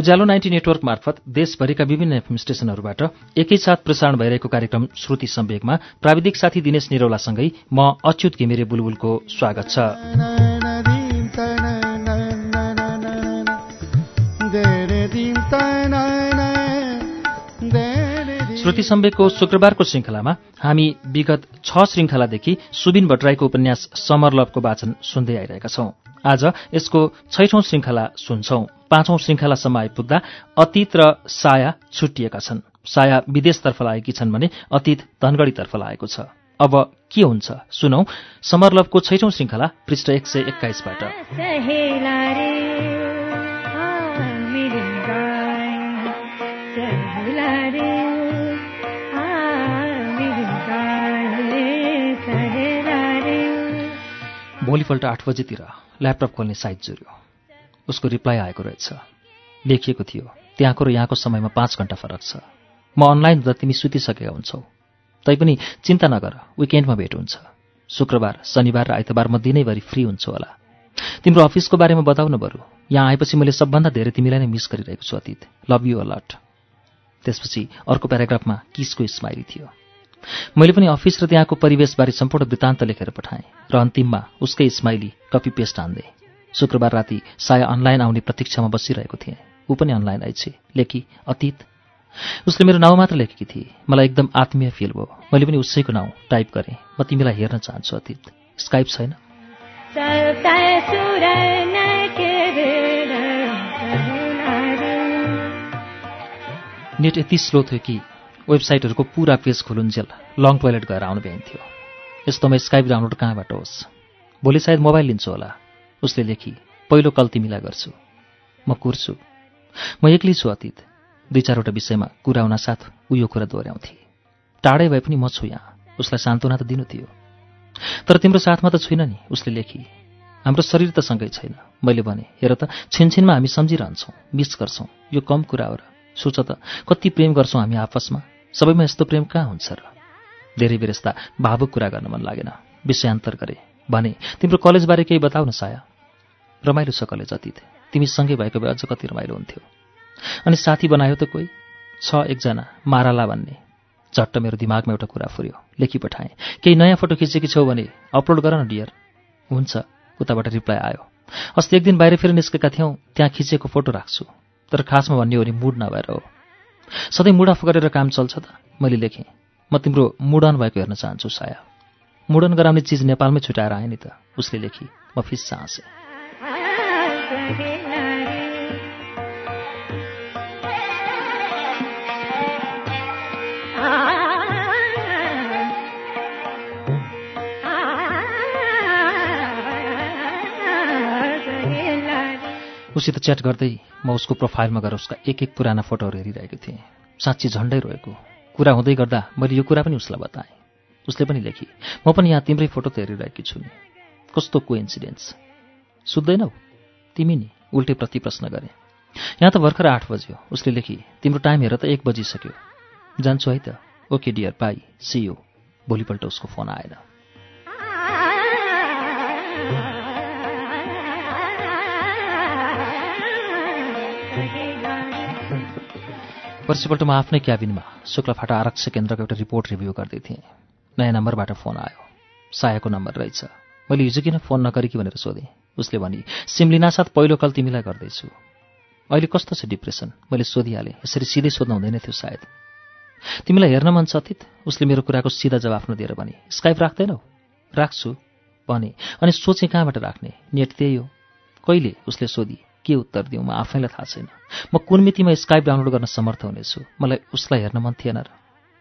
उज्यालो ninety network मार्फत देशभरिका विभिन्न एफएम स्टेशनहरूबाट एकैसाथ प्रसारण भइरहेको कार्यक्रम श्रुति सम्वेकमा प्राविधिक साथी दिनेश निरौलासँगै म अच्युत घिमिरे बुलबुलको स्वागत छ। श्रुति सम्वेकको शुक्रबारको श्रृङ्खलामा हामी विगत छ श्रृङ्खलादेखि सुबिन भट्टराईको उपन्यास समर लभको वाचन सुन्दै आइरहेका छौं। आज यसको छैठौं श्रृङ्खला सुन्छौं। पाँचौं श्रृङ्खलासम्म आइपुग्दा अतीत र साया छुट्टिएका छन्। साया विदेशतर्फ लागेकी छन् भने अतीत धनगढीतर्फ लागेको छ। अब के हुन्छ? सुनौ। समरलभको छैठौं श्रृङ्खला पृष्ठ एक सय एक्काइसबाट भोलिपल्ट आठ बजेतिर। ल्यापटप खोल्ने साइट जुर्यो उसको रिप्लाई आएको रहेछ। लेखिएको थियो त्यहाँको र यहाँको समयमा पाँच घन्टा फरक छ। म अनलाइन हुँदा तिमी सुतिसकेका हुन्छौ। तैपनि चिन्ता नगर विकेन्डमा भेट हुन्छ। शुक्रबार शनिबार र आइतबार म दिनैभरि फ्री हुन्छु होला। तिम्रो अफिसको बारेमा बताउन बरु। यहाँ आएपछि मैले सबभन्दा धेरै तिमीलाई नै मिस गरिरहेको छु अतीत। लभ यु अलट त्यसपछि अर्को प्याराग्राफमा किसको स्माइली थियो? मैले पनि अफिस र त्यहाँको परिवेशबारे सम्पूर्ण वृत्तान्त लेखेर पठाएँ र अन्तिममा उसकै स्माइली कपी पेस्ट हान्दै। शुक्रबार राति साया अनलाइन आउने प्रतीक्षामा बसिरहेको थिएँ। ऊ पनि अनलाइन आइछे लेखी अतीत उसले मेरो नाउँ मात्र लेखेकी थिए। मलाई एकदम आत्मीय फिल भयो। मैले पनि उसैको नाउँ टाइप गरेँ। म तिमीलाई हेर्न चाहन्छु अतीत। स्काइप छैन? नेट यति स्लो थियो कि वेबसाइटहरूको पुरा पेज खोलुन्जेल लङ टोइलेट गएर आउनु भ्याइन्थ्यो यस्तोमा स्काइप डाउनलोड कहाँबाट होस्? भोलि सायद मोबाइल लिन्छु होला। उसले लेखी पहिलो कल तिमीलाई गर्छु। म कुर्छु। म एक्लै छु अतीत। दुई चारवटा विषयमा कुरा हुन साथ ऊ यो कुरा दोहोऱ्याउँथे। टाढै भए पनि म छु यहाँ। उसलाई सान्त्वना त दिनु थियो। तर तिम्रो साथमा त छुइनँ नि उसले लेखी। हाम्रो शरीर त सँगै छैन। मैले भने हेर त छिनछिनमा हामी सम्झिरहन्छौँ मिस गर्छौँ। यो कम कुरा हो र। सोच त कति प्रेम गर्छौँ हामी आपसमा। सबैमा यस्तो प्रेम कहाँ हुन्छ र? धेरै बेर यस्ता भावुक कुरा गर्न मन लागेन। विषयान्तर गरे। भने तिम्रो कलेजबारे केही बताउ न साया। रमाइलो छ कलेज अतीत। तिमी सँगै भएको भए अझ कति रमाइलो हुन्थ्यो। अनि साथी बनायो त कोही? छ एकजना माराला भन्ने। झट्ट मेरो दिमागमा एउटा कुरा फुर्यो। लेखी पठाएँ। केही नयाँ फोटो खिचेकी छौ भने अपलोड गर न डियर। हुन्छ उताबाट रिप्लाई आयो। अस्ति एक दिन बाहिर फेरि निस्केका थियौँ त्यहाँ खिचेको फोटो राख्छु। तर खासमा भन्ने हो भने मुड नभएर हो। सधैँ मुड अफ गरेर काम चल्छ त मैले लेखेँ। म तिम्रो मुडन भएको हेर्न चाहन्छु साया। मुडन गराउने चिज नेपालमै छुट्याएर आएँ नि त उसले लेखी म फिस्सा हाँसेँ उसित च्याट गर्दै म उसको प्रोफाइलमा गएर उसका एक एक पुराना फोटोहरू हेरिरहेको थिएँ। साँच्ची झन्डै रोएको। कुरा हुँदै गर्दा मैले यो कुरा पनि उसलाई बताएँ। उसले पनि लेखी म पनि यहाँ तिम्रै फोटो त हेरिरहेकी छु नि। कस्तो को इन्सिडेन्स सुत्दैनौ? तिमी नि उल्टे प्रति प्रश्न गरे। यहाँ त भर्खर आठ बज्यो। उसले लेखी तिम्रो टाइम हेर त एक बजिसक्यो। जान्छु है त। Okay dear bye see you भोलिपल्ट उसको फोन आएन। पर्सिपल्ट म आफ्नै क्याबिनमा शुक्लफाटा आरक्ष केन्द्रको एउटा रिपोर्ट रिभ्यू गर्दै थिएँ नयाँ नम्बरबाट फोन आयो। सायाको नम्बर रहेछ। मैले हिजो किन फोन नगरेकी भनेर सोधेँ। उसले भनी सिमलिनासाथ पहिलो कल तिमीलाई गर्दैछु। अहिले कस्तो छ डिप्रेसन? मैले सोधिहालेँ। यसरी सिधै सोध्नु हुँदैन थियो सायद। तिमीलाई हेर्न मन छ अतीत उसले मेरो कुराको सिधा जवाफ नदिएर भने स्काइप राख्दैनौ? राख्छु भने अनि सोचेँ कहाँबाट राख्ने? नेट त्यही हो। कहिले उसले सोधी के उत्तर दिउँ? म आफैलाई थाहा छैन। म कुन मितिमा स्काइप डाउनलोड गर्न समर्थ हुनेछु? मलाई उसलाई हेर्न मन थिएन र।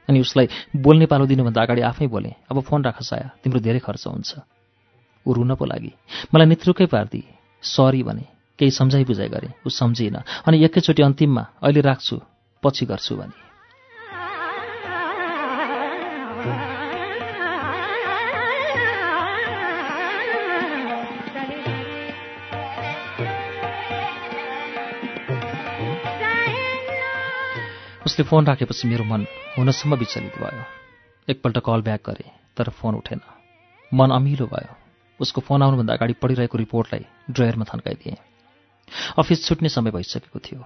अनि उसलाई बोल्ने पालो दिनुभन्दा अगाडि आफै बोलेँ अब फोन राख साया तिम्रो धेरै खर्च हुन्छ। ऊ रुन पो लागि। मलाई नेत्रुकै पारिदिए। सरी भने केही सम्झाइ बुझाइ गरेँ। ऊ सम्झिएन। अनि एकैचोटि अन्तिममा अहिले राख्छु पछि गर्छु भने। उसले फोन राखेपछि मेरो मन हुनसम्म विचलित भयो। एकपल्ट कल ब्याक गरेँ तर फोन उठेन। मन अमिलो भयो। उसको फोन आउनुभन्दा अगाडि पढिरहेको रिपोर्टलाई ड्रयरमा थन्काइदिएँ। अफिस छुट्ने समय भइसकेको थियो।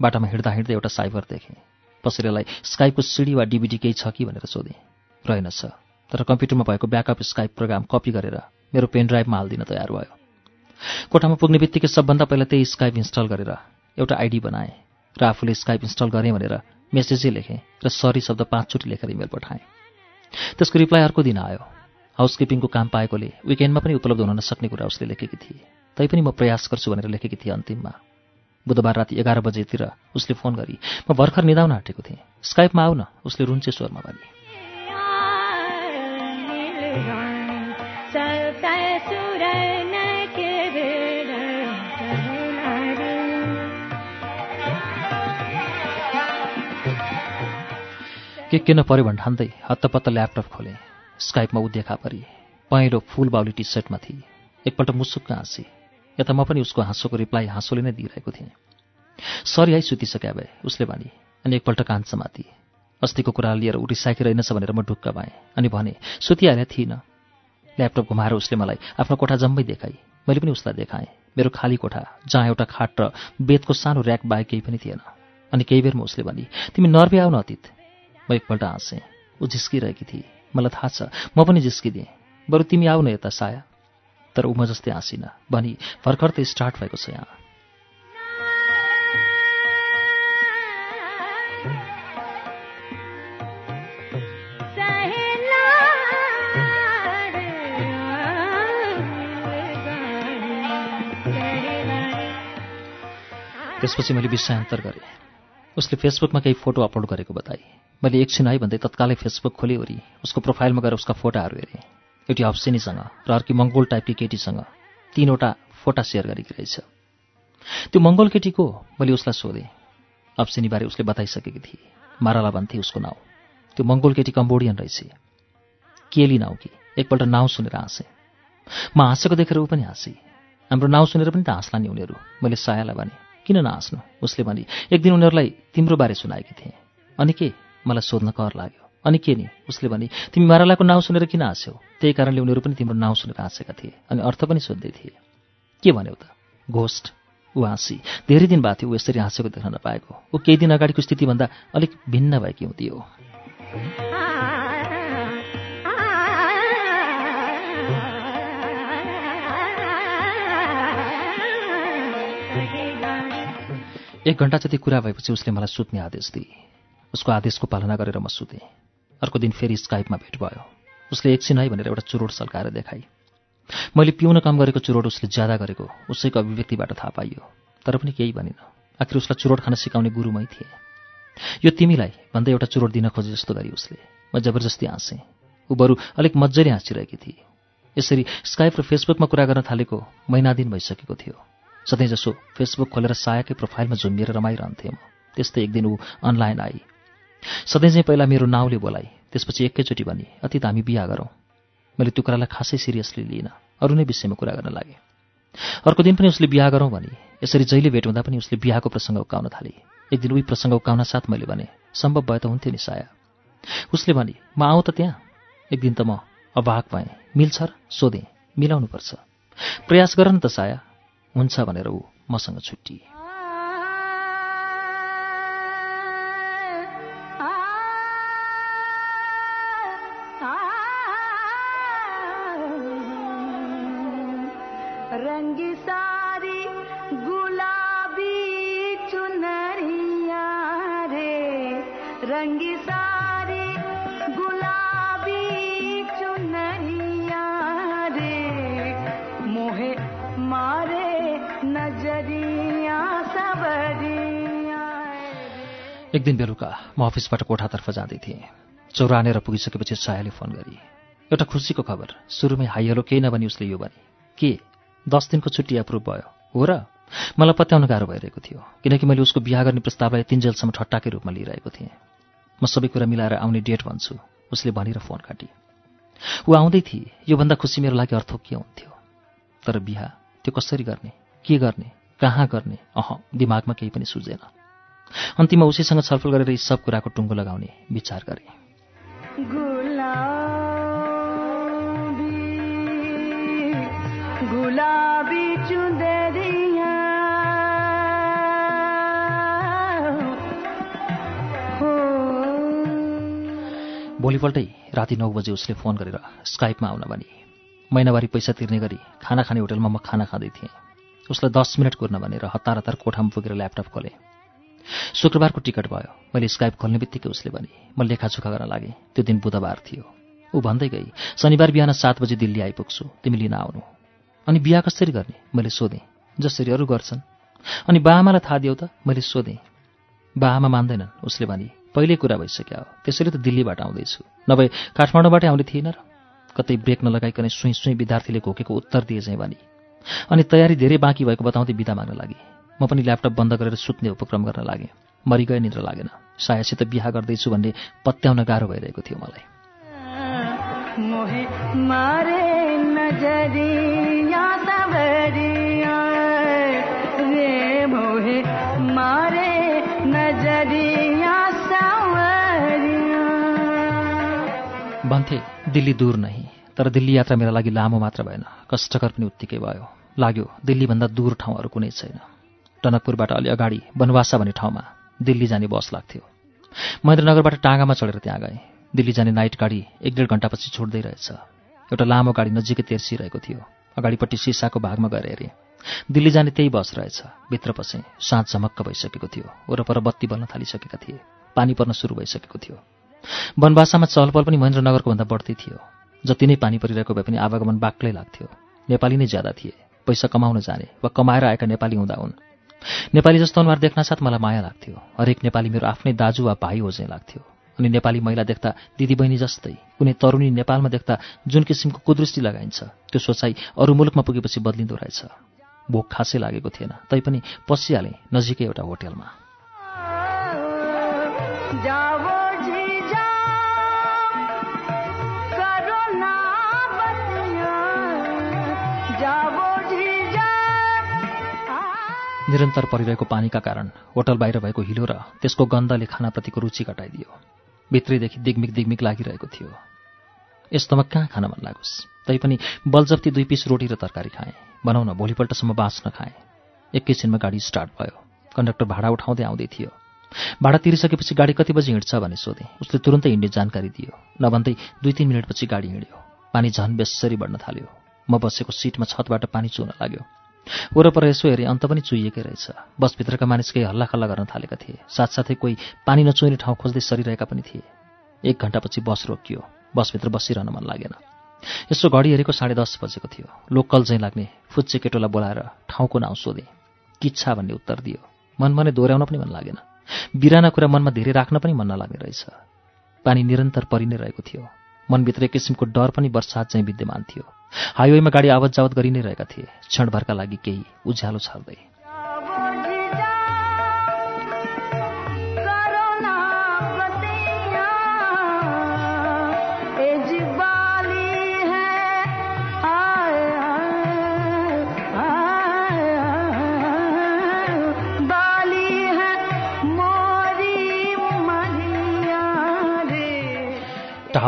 बाटामा हिँड्दा हिँड्दै एउटा साइबर देखेँ। पसलेलाई स्काइपको सिडी वा डिभिडी केही छ कि भनेर सोधेँ। रहेनछ तर कम्प्युटरमा भएको ब्याकअप स्काइप प्रोग्राम कपी गरेर मेरो पेन ड्राइभमा हालिदिन तयार भयो। कोठामा पुग्ने बित्तिकै सबभन्दा पहिला त्यही स्काइप इन्स्टल गरेर एउटा आइडी बनाएँ। र आफूले स्काइप इन्स्टल गरेँ भनेर मेसेजै लेखेँ र सरी शब्द पाँचचोटि लेखेर इमेल पठाएँ त्यसको रिप्लाई अर्को दिन आयो हाउसकिपिङको काम पाएकोले विकेन्डमा पनि उपलब्ध हुन नसक्ने कुरा उसले लेखेकी थिए तैपनि म प्रयास गर्छु भनेर लेखेकी थिएँ अन्तिममा बुधबार राति एघार बजेतिर उसले फोन गरी म भर्खर निदाउन आँटेको थिएँ स्काइपमा आऊ न उसले रुन्चे स्वरमा भने के के नपऱ्यो भन्ठान्दै हत्तपत्त ल्यापटप खोलेँ। स्काइपमा ऊ देखा परी। पहेँलो फुल बाउली टी सर्टमा थिए। एकपल्ट मुसुक्क हाँसेँ। यता म पनि उसको हाँसोको रिप्लाई हाँसोले नै दिइरहेको थिएँ। सरी है सुतिसक्या भए उसले भने अनि एकपल्ट कान समाति। अस्तिको कुरा लिएर ऊ रिसाइकिरहेनछ भनेर म ढुक्क पाएँ अनि भने सुतिहाले थिइनँ। ल्यापटप घुमाएर उसले मलाई आफ्नो कोठा जम्मै देखाई। मैले पनि उसलाई देखाएँ। मेरो खाली कोठा जहाँ एउटा खाट र बेतको सानो ऱ्याक बाहेक केही पनि थिएन। अनि केही बेरमा उसले भने तिमी नर्वे आउन अतीत। म एकपल्ट हाँसेँ। ऊ झिस्किरहेकी थिए मलाई थाहा छ म पनि झिस्किदिएँ। बरु तिमी आऊ न यता साया। तर ऊ म जस्तै हाँसिन भनी भर्खर त स्टार्ट भएको छ यहाँ। त्यसपछि मैले विषयान्तर गरेँ। उसले फेसबुकमा केही फोटो अपलोड गरेको बताए। मैले एकछिन है भन्दै तत्कालै फेसबुक खोलिवरी उसको प्रोफाइलमा गएर उसका फोटाहरू हेरेँ। एउटी अप्सिनीसँग र अर्की मङ्गोल टाइपकी केटीसँग तिनवटा फोटा सेयर गरेकी रहेछ। त्यो मङ्गोल केटी को मैले उसलाई सोधेँ। अप्सिनीबारे उसले बताइसकेकी थिए। माराला भन्थे उसको नाउँ। त्यो मङ्गोल केटी कम्बोडियन रहेछ। केली नाउँ कि? एकपल्ट नाउँ सुनेर हाँसेँ। म हाँसेको देखेर ऊ पनि हाँसेँ। हाम्रो नाउँ सुनेर पनि त हाँस्ला नि उनीहरू। मैले सायालाई भने किन नहाँस्नु उसले भने एक दिन उनीहरूलाई तिम्रो बारे सुनाएकी थिएँ। अनि के? मलाई सोध्न कर लाग्यो। अनि के नि? उसले भने तिमी मारालाको नाउँ सुनेर किन हाँस्यौ? त्यही कारणले उनीहरू पनि तिम्रो नाउँ सुनेर हाँसेका थिए। अनि अर्थ पनि सोध्दै थिए। के भन्यौ त? घोस्ट ऊ हाँसी धेरै दिन भएको थियो यसरी हाँसेको देख्न नपाएको। ऊ केही दिन अगाडिको स्थितिभन्दा अलिक भिन्न भएकी हुँदी एक घन्टा जति कुरा भएपछि उसले मलाई सुत्ने आदेश दिए। उसको आदेशको पालना गरेर म सुतेँ। अर्को दिन फेरि स्काइपमा भेट भयो। उसले एकछिन है भनेर एउटा चुरोट सल्काएर देखाई। मैले पिउन काम गरेको चुरोट उसले ज्यादा गरेको उसैको अभिव्यक्तिबाट थाहा पाइयो। तर पनि केही भनिन। आखिर उसलाई चुरोट खान सिकाउने गुरुमै थिए। यो तिमीलाई भन्दै एउटा चुरोट दिन खोजे जस्तो गरी उसले। म जबरजस्ती हाँसेँ। ऊ बरु अलिक मजाले हाँसिरहेकी थिए। यसरी स्काइप र फेसबुकमा कुरा गर्न थालेको महिना दिन भइसकेको थियो। सधैँजसो फेसबुक खोलेर सायाकै प्रोफाइलमा झुम्बिएर रमाइरहन्थेँ म। त्यस्तै एक दिन ऊ अनलाइन आई। सधैँ चाहिँ पहिला मेरो नाउँले बोलाइ त्यसपछि एकैचोटि भनी अति त हामी बिहा गरौँ। मैले त्यो कुरालाई खासै सिरियसली लिइनँ। अरू नै विषयमा कुरा गर्न लागेँ। अर्को दिन पनि उसले बिहा गरौँ भने यसरी जहिले भेट हुँदा पनि उसले बिहाको प्रसङ्ग उकाउन थाले। एक दिन उही प्रसङ्ग उकाउन साथ मैले भने सम्भव भए त हुन्थ्यो नि साया। उसले भने म आउँ त त्यहाँ। एक दिन त म अभाग पाएँ मिल्छ र सोधेँ मिलाउनुपर्छ। प्रयास गर न त साया। हुन्छ भनेर ऊ मसँग छुट्टिए। एक दिन बेलुका म अफिसबाट कोठातर्फ जाँदै थिएँ। चौरानेर पुगिसकेपछि सायाले फोन गरी एउटा खुसीको खबर सुरुमै हाई हेलो केही नभनी उसले यो भने। के? दस दिनको छुट्टी एप्रुभ भयो। हो र? मलाई पत्याउन गाह्रो भइरहेको थियो किनकि मैले उसको बिहा गर्ने प्रस्तावलाई तिनजेलसम्म ठट्टाकै रूपमा लिइरहेको थिएँ। म सबै कुरा मिलाएर आउने डेट भन्छु उसले भनेर फोन काटी। ऊ आउँदै थिए योभन्दा खुसी मेरो लागि अर्थ के हुन्थ्यो। तर बिहा त्यो कसरी गर्ने? के गर्ने? कहाँ गर्ने? अह दिमागमा केही पनि सुझेन। अन्तिममा उसीसँग छलफल गरेर यी सब कुराको टुङ्गो लगाउने विचार गरेँ। गुलाबी भोलिपल्टै राति नौ बजे उसले फोन गरेर स्काइपमा आउन भने। महिनावारी पैसा तिर्ने गरी खाना खाने होटलमा म खाना खाँदै थिएँ। उसलाई दस मिनट कुर्न भनेर हतार हतार कोठामा पुगेर ल्यापटप खोलेँ। शुक्रबारको टिकट भयो। मैले स्काइप खोल्ने बित्तिकै उसले भने म लेखाचोखा गर्न लागेँ। त्यो दिन बुधबार थियो। ऊ भन्दै गई शनिबार बिहान सात बजी दिल्ली आइपुग्छु। तिमी लिन आउनु। अनि बिहा कसरी गर्ने? मैले सोधेँ जसरी अरू गर्छन्। अनि बाआमालाई थाहा दियौ त मैले सोधेँ बाआमा मान्दैनन्। उसले भने पहिल्यै कुरा भइसक्यो हो त्यसैले त दिल्लीबाट आउँदैछु। नभए काठमाडौँबाटै आउने थिएन र? कतै ब्रेक नलगाइकन सुई सुई विद्यार्थीले घोकेको उत्तर दिए चाहिँ भने अनि तयारी धेरै बाँकी भएको बताउँदै बिदा माग्न लागे। म पनि ल्यापटप बन्द गरेर सुत्ने उपक्रम गर्न लागेँ। मरिगए निद्र लागेन। सायासित बिहा गर्दैछु भन्ने पत्याउन गाह्रो भइरहेको थियो मलाई। भन्थे दिल्ली दूर नै तर दिल्ली यात्रा मेरा लागि लामो मात्र भएन। कष्टकर पनि उत्तिकै भयो। लाग्यो दिल्लीभन्दा दूर ठाउँहरू कुनै छैन। टनकपुरबाट अलि अगाडि बनवासा भन्ने ठाउँमा दिल्ली जाने बस लाग्थ्यो। महेन्द्रनगरबाट टाँगामा चढेर त्यहाँ गएँ। दिल्ली जाने नाइट गाडी एक डेढ घन्टापछि छुट्दै रहेछ। एउटा लामो गाडी नजिकै तेर्सिरहेको थियो। अगाडिपट्टि सिसाको भागमा गएर हेरेँ। दिल्ली जाने त्यही बस रहेछ। भित्र पसेँ साँझ झमक्क भइसकेको थियो। वरपर बत्ती बल्न थालिसकेका थिए। पानी पर्न सुरु भइसकेको थियो। वनवासामा चहलपहल पनि महेन्द्रनगरको भन्दा बढ्ती थियो। जति नै पानी परिरहेको भए पनि आवागमन बाक्लै लाग्थ्यो। नेपाली नै ज्यादा थिए। पैसा कमाउन जाने वा कमाएर आएका नेपाली हुँदा हुन्। नेपाली जस्तो अनुहार देख्नासाथ मलाई माया लाग्थ्यो। हरेक नेपाली मेरो आफ्नै दाजु वा भाइ हो चाहिँ लाग्थ्यो। अनि नेपाली महिला देख्दा दिदीबहिनी जस्तै कुनै तरुणी नेपालमा देख्दा जुन किसिमको कुदृष्टि लगाइन्छ त्यो सोचाइ अरू मुलुकमा पुगेपछि बदलिँदो रहेछ। भोक खासै लागेको थिएन तैपनि पसिहालेँ नजिकै एउटा होटेलमा। निरन्तर परिरहेको पानीका कारण होटल बाहिर भएको हिलो र त्यसको गन्धले खानाप्रतिको रुचि घटाइदियो। भित्रैदेखि दिगमिक दिगमिक लागिरहेको थियो। यस्तोमा कहाँ खान मन लागोस्? तैपनि बलजप्ती दुई पिस रोटी र तरकारी खाएँ। भनौँ न भोलिपल्टसम्म बाँच्न खाएँ। एकैछिनमा गाडी स्टार्ट भयो। कन्डक्टर भाडा उठाउँदै आउँदै थियो। भाडा तिरिसकेपछि गाडी कति बजी हिँड्छ भने सोधेँ। उसले तुरन्तै हिँड्ने जानकारी दियो। नभन्दै दुई तिन मिनटपछि गाडी हिँड्यो। पानी झन् बेसरी बढ्न थाल्यो। म बसेको सिटमा छतबाट पानी चुहुन लाग्यो। वरपर यसो हेरेँ अन्त पनि चुहिएकै रहेछ। बसभित्रका मानिस केही हल्लाखल्ला गर्न थालेका थिए। साथसाथै कोही पानी नचुहिने ठाउँ खोज्दै सरिरहेका पनि थिए। एक घन्टापछि बस रोकियो। बसभित्र बसिरहन मन लागेन। यसो घडी हेरेको साढे दस बजेको थियो। लोकल चाहिँ लाग्ने फुच्चे केटोलाई बोलाएर ठाउँको नाउँ सोधेँ। किच्छा भन्ने उत्तर दियो। मन मनै दोहोऱ्याउन पनि मन लागेन। बिराना कुरा मनमा धेरै राख्न पनि मन नलाग्ने रहेछ। पानी निरन्तर परि नै रहेको थियो। मनभित्र एक किसिमको डर पनि बर्सात चाहिँ विद्यमान थियो। हाइवेमा गाडी आवत जावत गरि नै रहेका थिए। क्षणभरका लागि केही उज्यालो छर्दै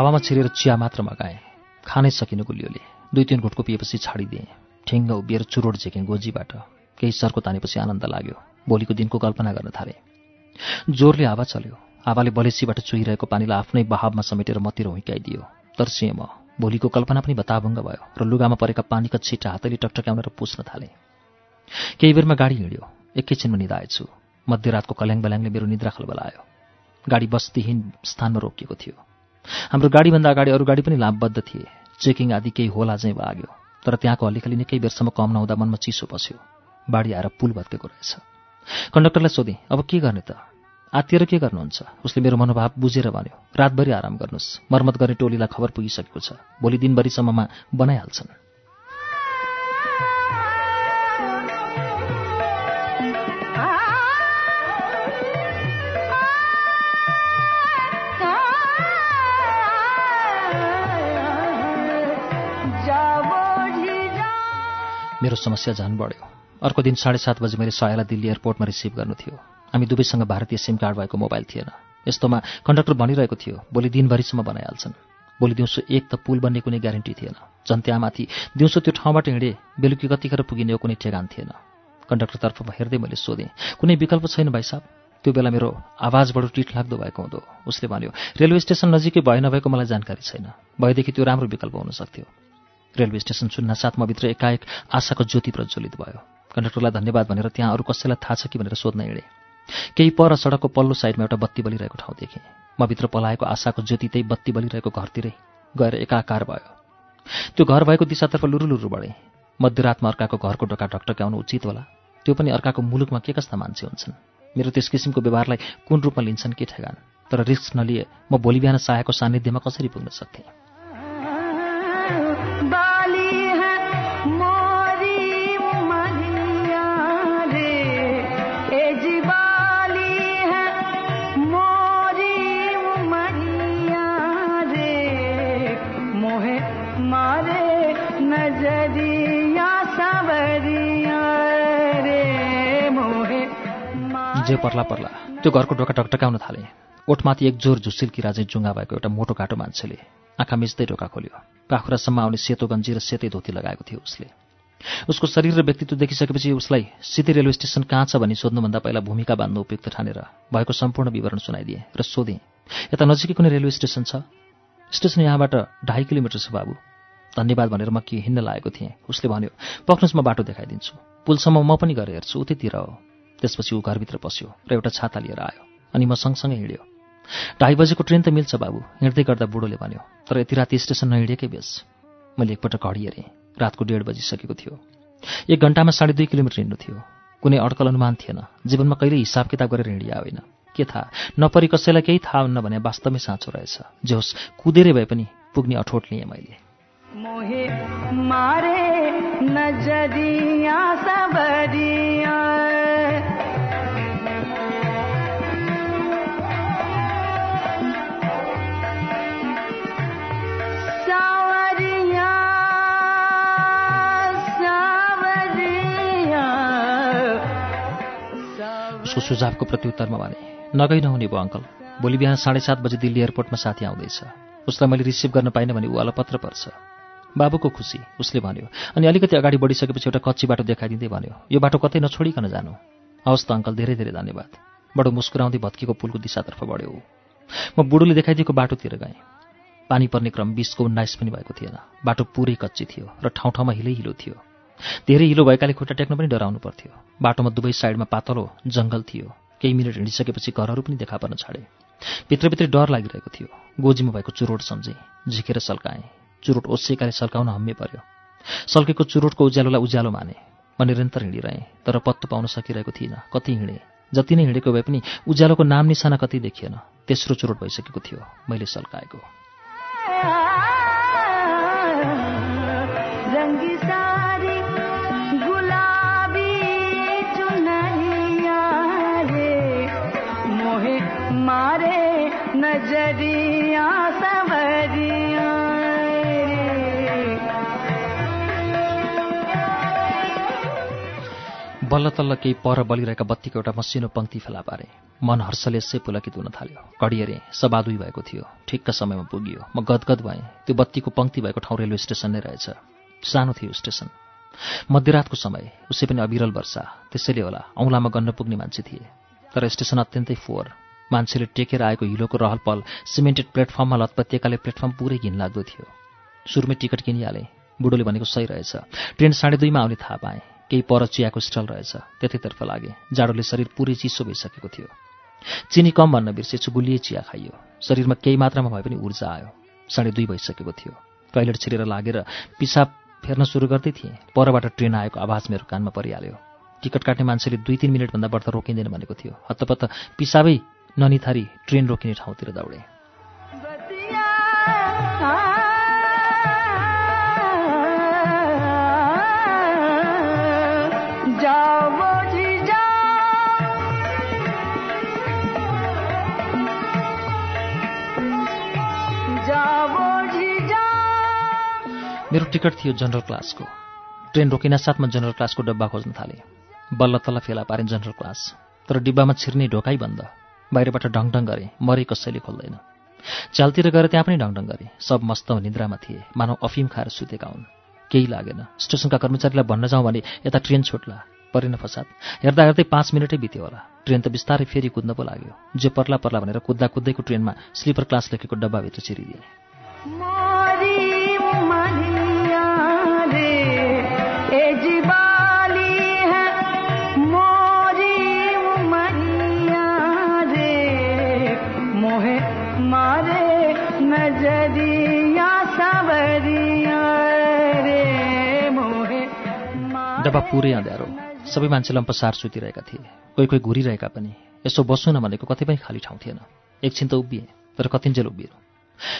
हावामा छिरेर चिया मात्र मगाएँ। खानै सकिनु गुलियोले। दुई तिन घुटको पिएपछि छाडिदिएँ। ठिङ्ग उभिएर चुरोट झेकेँ गोजीबाट। केही सर्को तानेपछि आनन्द लाग्यो। भोलिको दिनको कल्पना गर्न थालेँ। जोरले हावा चल्यो। हावाले बलेसीबाट चुहिरहेको पानीलाई आफ्नै बहावमा समेटेर मतिर हुइकाइदियो तर्सिएँ म। भोलिको कल्पना पनि बताभङ्ग भयो र लुगामा परेका पानीका छिटा हातैले टकटक्याउन र पुस्न थालेँ। केही बेरमा गाडी हिँड्यो। एकैछिनमा निधाएछु। मध्यरातको कल्याङ बल्याङले मेरो निद्रा खलबलायो गाडी बस्तीहीन स्थानमा रोकिएको थियो। हाम्रो गाडीभन्दा अगाडि अरू गाडी पनि लाभबद्ध थिए। चेकिङ आदि केही होला चाहिँ लाग्यो तर त्यहाँको अलिकली निकै बेरसम्म कम नहुँदा मनमा चिसो पस्यो। बाढी आएर पुल भत्केको रहेछ। कन्डक्टरलाई सोधेँ अब के गर्ने त? आत्तिएर के गर्नुहुन्छ? उसले मेरो मनोभाव बुझेर भन्यो रातभरि आराम गर्नुहोस्। मर्मत गर्ने टोलीलाई खबर पुगिसकेको छ। भोलि दिनभरिसम्ममा बनाइहाल्छन्। मेरो समस्या झन् बढ्यो। अर्को दिन साढे सात बजी मैले सयालाई दिल्ली एयरपोर्टमा रिसिभ गर्नु थियो। हामी दुवैसँग भारतीय सिम कार्ड भएको मोबाइल थिएन। यस्तोमा कन्डक्टर भनिरहेको थियो। भोलि दिनभरिसम्म बनाइहाल्छन्। भोलि दिउँसो एक त पुल बन्ने कुनै ग्यारेन्टी थिएन। झन् त्यहाँमाथि दिउँसो त्यो ठाउँबाट हिँडे बेलुकी कतिखेर पुगिने कुनै ठेगान थिएन। कन्डक्टरतर्फ हेर्दै मैले सोधेँ कुनै विकल्प छैन भाइ साहब? त्यो बेला मेरो आवाज बडो टिट लाग्दो भएको हुँदो उसले भन्यो रेलवे स्टेसन नजिकै भए नभएको मलाई जानकारी छैन। भएदेखि त्यो राम्रो विकल्प हुन सक्थ्यो। रेलवे स्टेसन सुन्न साथ मभित्र एकाएक आशाको ज्योति प्रज्वलित भयो। कन्डक्टरलाई धन्यवाद भनेर त्यहाँ अरू कसैलाई थाहा छ कि भनेर सोध्न हिँडेँ। केही पर सडकको पल्लो साइडमा एउटा बत्ती बलिरहेको ठाउँ देखेँ। मभित्र पलाएको आशाको ज्योति त्यही बत्ती बलिरहेको घरतिरै गएर एकाकार भयो। त्यो घर भएको दिशातर्फ लुरु लुरु बढेँ। मध्यरातमा अर्काको घरको ढोका ढकटक्याउनु उचित होला। त्यो पनि अर्काको मुलुकमा के कस्ता मान्छे हुन्छन्? मेरो त्यस किसिमको व्यवहारलाई कुन रूपमा लिन्छन् के ठेगान? तर रिस्क नलिए म भोलि बिहान सायाको सान्निध्यमा कसरी पुग्न सक्थेँ? जे पर्ला पर्ला। त्यो घरको ढोका टकटकाउन थाले। ओठमाथि एक जोर झुसिल्की राजै जुङ्गा भएको एउटा मोटो काटो मान्छेले आँखा मिच्दै ढोका खोल्यो। पाखुरासम्म आउने सेतो गन्जी र सेतै धोती लगाएको थियो उसले। उसको शरीर र व्यक्तित्व देखिसकेपछि उसलाई सिधै रेलवे स्टेसन कहाँ छ भनी सोध्नुभन्दा पहिला भूमिका बाँध्नु उपयुक्त ठानेर भएको सम्पूर्ण विवरण सुनाइदिएँ र सोधेँ यता नजिकै कुनै रेलवे स्टेसन छ? स्टेसन यहाँबाट ढाई किलोमिटर छ बाबु। धन्यवाद भनेर म के हिँड्न लागेको थिएँ? उसले भन्यो पक्नुहोस् म बाटो देखाइदिन्छु। पुलसम्म म पनि गएर हेर्छु उतैतिर हो। त्यसपछि ऊ घरभित्र पस्यो र एउटा छाता लिएर आयो अनि म सँगसँगै हिँड्यो। ढाई बजेको ट्रेन त मिल्छ बाबु हिँड्दै गर्दा बुढोले भन्यो तर यति राति स्टेसन नहिँडेकै बेस। मैले एकपल्ट घडी हेरेँ रातको डेढ बजिसकेको थियो। एक घन्टामा साढे दुई किलोमिटर हिँड्नु थियो। कुनै अड्कल अनुमान थिएन जीवनमा कहिले हिसाब किताब गरेर हिँडिया होइन। के थाहा? नपरी कसैलाई केही थाहा हुन्न भने वास्तवमै साँचो रहेछ। जे होस् कुदेरै भए पनि पुग्ने अठोट लिएँ मैले। मोहे मारे नजरिया सबरिया सुझावको प्रत्युत्तरमा भने नगई नहुने भयो अङ्कल। भोलि बिहान साढे सात बजी दिल्ली एयरपोर्टमा साथी आउँदैछ। उसलाई मैले रिसिभ गर्न पाइनँ भने ऊ अलपत्र पर्छ। बाबुको खुसी उसले भन्यो। अनि अलिकति अगाडि बढिसकेपछि एउटा कच्ची बाटो देखाइदिँदै भन्यो यो बाटो कतै नछोडिकन जानु। हवस् त अङ्कल धेरै धेरै धन्यवाद बडो मुस्कुराउँदै भत्किएको पुलको दिशातर्फ बढ्यो। म बुढोले देखाइदिएको बाटोतिर गएँ। पानी पर्ने क्रम बिसको उन्नाइस पनि भएको थिएन। बाटो पुरै कच्ची थियो र ठाउँ ठाउँमा हिलै हिलो थियो। धेरै हिलो भएकाले खुट्टा टेक्न पनि डराउनु पर्थ्यो। बाटोमा दुवै साइडमा पातलो जङ्गल थियो। केही मिनट हिँडिसकेपछि घरहरू पनि देखा पर्न छाडे। भित्रभित्रै डर लागिरहेको थियो। गोजीमा भएको चुरोट सम्झेँ। झिकेर सल्काएँ। चुरोट ओसेकाले सल्काउन हम्मे पर्यो। सल्केको चुरोटको उज्यालोलाई उज्यालो माने। म निरन्तर हिँडिरहेँ तर पत्तो पाउन सकिरहेको थिइनँ। कति हिँडेँ। जति नै हिँडेको भए पनि उज्यालोको नाम निशाना कति देखिएन। तेस्रो चुरोट भइसकेको थियो। मैले सल्काएको। बल्ल तल्ल केही पर बलिरहेका बत्तीको एउटा मसिनो पङ्क्ति फेला पारे। मन हर्षले यसै पुलकित हुन थाल्यो। कडियरे सबादुई भएको थियो। ठिक्क समयमा पुगियो। म गदगद भएँ। त्यो बत्तीको पङ्क्ति भएको ठाउँ रेलवे स्टेसन नै रहेछ। सानो थियो स्टेसन। मध्यरातको समय। उसै पनि अविरल वर्षा। त्यसैले होला औँलामा गन्न पुग्ने मान्छे थिए। तर स्टेसन अत्यन्तै फोहोर। मान्छेले टेकेर आएको हिलोको रहल पहल सिमेन्टेड प्लेटफर्ममा लतपतिएकाले प्लेटफर्म पुरै घिनलाग्दो थियो। सुरुमै टिकट किनिहालेँ। बुढोले भनेको सही रहेछ। ट्रेन साढे दुईमा आउने थाहा पाएँ। केही पर चियाको स्टल रहेछ। त्यतैतर्फ लागे। जाडोले शरीर पुरै चिसो भइसकेको थियो। चिनी कम भन्न बिर्सेछु गुलिए चिया खाइयो। शरीरमा केही मात्रामा भए पनि ऊर्जा आयो। साढे दुई भइसकेको थियो। टोइलेट छिरेर लागेर पिसाब फेर्न सुरु गर्दै थिएँ। परबाट ट्रेन आएको आवाज मेरो कानमा परिहाल्यो। टिकट काट्ने मान्छेले दुई तिन मिनटभन्दा बढ्ता रोकिँदैन भनेको थियो। हत्तपत्त पिसाबै ननिथारी ट्रेन रोकिने ठाउँतिर दौडेँ। मेरो टिकट थियो जनरल क्लासको। ट्रेन रोकिन साथमा जनरल क्लासको डब्बा खोज्न थालेँ। बल्ल तल्ल फेला पारेँ जनरल क्लास। तर डिब्बामा छिर्ने ढोकाइ बन्द। बाहिरबाट ढङढङ गरे मरे कसैले खोल्दैन। च्यालतिर गएर त्यहाँ पनि ढङढङ गरे। सब मस्त निद्रामा थिए। मानव अफिम खाएर सुतेका हुन्। केही लागेन। स्टेसनका कर्मचारीलाई भन्न जाउँ भने यता ट्रेन छुट्ला परेन फसाद। हेर्दा हेर्दै पाँच मिनटै बित्यो होला ट्रेन त बिस्तारै फेरि कुद्न पो लाग्यो। जे पर्ला पर्ला भनेर कुद्दा कुद्दैको ट्रेनमा स्लिपर क्लास लेखेको डब्बाभित्र छिरिदिए डब्बा पुरै अँध्यारो सबै मान्छे लम्पसार सुतिरहेका थिए। कोही कोही घुरिरहेका पनि। यसो बस्नु न भनेको कतै पनि खाली ठाउँ थिएन। एकछिन त उभिएँ तर कतिन्जेल उभिएर